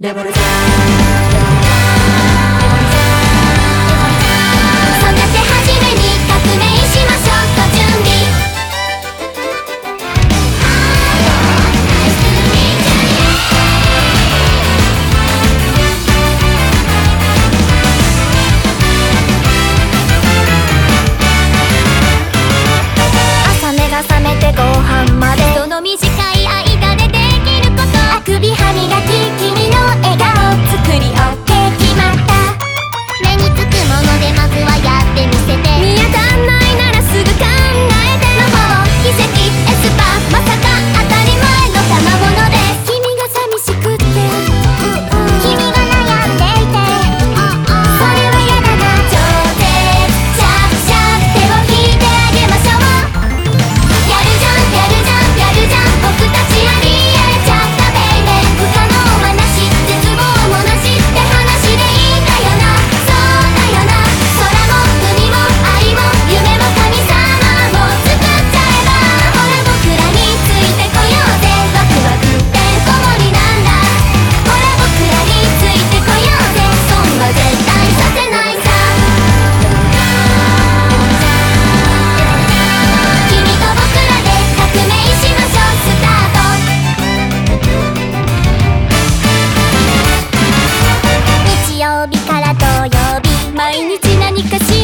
レボルタ育て始めに革命しましょ準備朝目が覚めてご飯まで。どの短い間でできること。あくび歯磨き。日何かしら